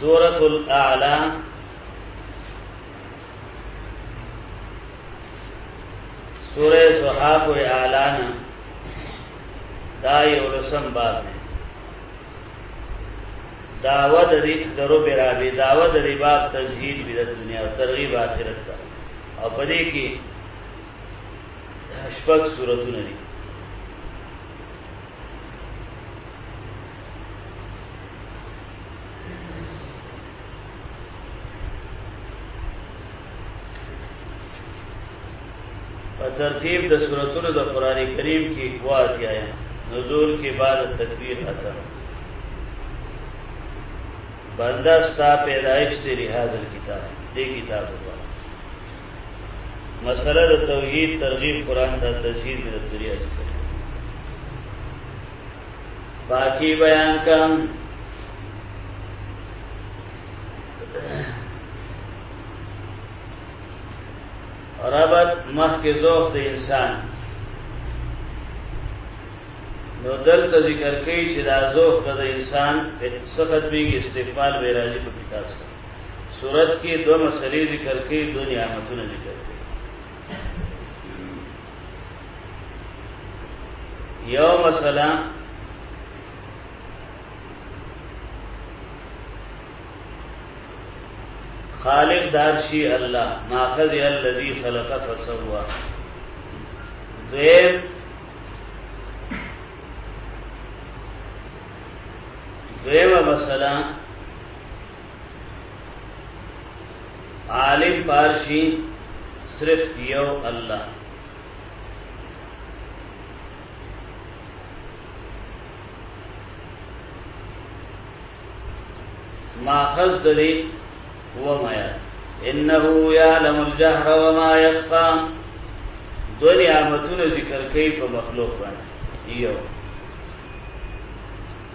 سورة الاعلى سورة صحاف اعلانا دا یو رسم باب دی دعوه د ریب درو برابې دعوه د ریباب تزهید به د دنیا او ترغیب آخرت ته او په دې کې شپږ سوراتونه دي په ترتیب د سوراتونو د قران کریم کې واقع آیا نزول کې بعد تکبیر اثر بندا ستا پیدائش تیری حاضر کتاب دې کتاب وو مسله د توحید ترغیب قران ته تشهیر د ذریعہ باقی بیان کم ربط مخ کې ذوق د انسان نو دلته ذکر کوي چې دا ذوق د انسان سخت به استقبال به راځي په کتاب سره صورت کې دوه مسلې ذکر کوي دنیا متونه ذکر یو مثلا خالق دارشی الله ماخذ الذي خلق فسوا ذم ذم مثلا عالم پارشي صرف یو الله ماخذ دلی و مایا انه یعلم الجهر وما يخفى دو نعمتونه ذکر کوي په مخلوق باندې یو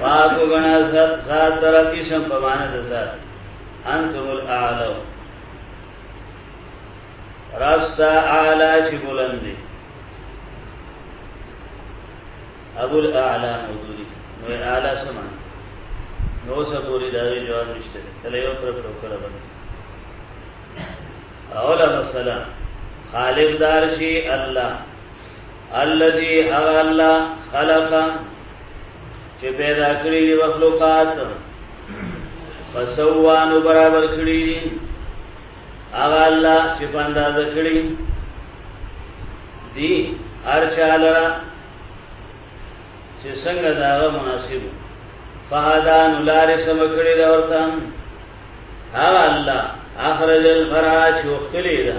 پاکو گنا سات ترقی شم پمانا دا سات انتم الاعلو رفستا اعلا چی بلندی ابو الاعلا موضوعی نو اعلا سمان نو سا پوری داوی جواب نشتے کلی یو طرف تو کلا بند اولا مسئلہ خالق دار شي الله الذي هغه الله خلق چې پیدا کړی دی مخلوقات فسوانو برابر کړی دی هغه الله چې پانداز کړی دی هر چا لرا چې څنګه داغه مناسب فهدان لار سم کړی دا ورته هغه الله اخرج الفراش وختلی دا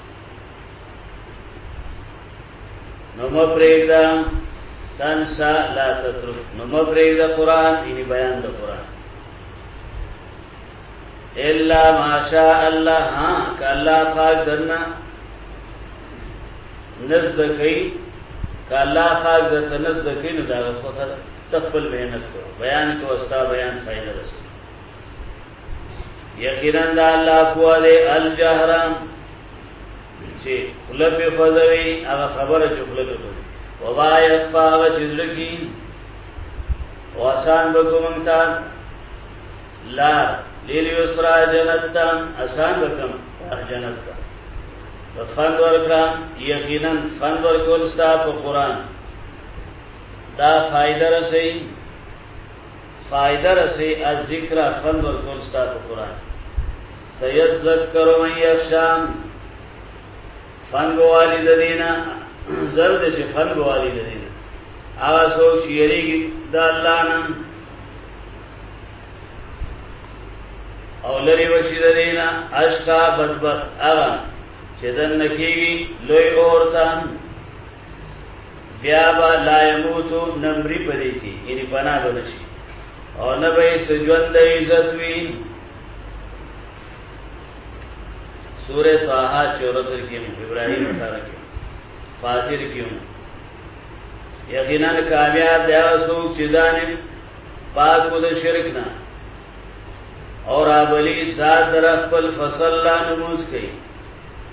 نو مفریدا تنسا لا تترک نو مفریدا قران یعنی بیان د قران الا ماشاء الله ها کلا خاص درنا نزد کئ کلا خاص درته نزد کئ نو دا خو تخپل مهنت سره بیان کو استا بیان فائدہ رسول یقینا دا الله قوا دې الجهران چې خلف فزوي هغه خبره چې خلف فزوي وما يخفى هغه چې لکی او آسان بکوم تا لا لیل یسرا جنت تا آسان بکم جنت تا فند ورکړه یقینا فند ورکول ستا په قران دا فائدہ رسي فائدہ رسے الذکر خوند ورکول ستا په قران سيذكر من يخشى فنګ والی د دینه زرد چې فنګ والی د دینه هغه څوک چې یریږي د الله نن او لري وشي د دینه اشقا بدبخت هغه چې دن نکیږي لوی اورتان بیا با لا یموتو نمری پدې کې یعنی پنا بنشي او نه به سجود د عزت وی سورہ طه 74 کې ابراهیم سره کې فاطر کې یقینا کامیاب دی او څوک چې ځان پاک د شرک نه اور ابلی ذات در خپل فصل لا نموز کوي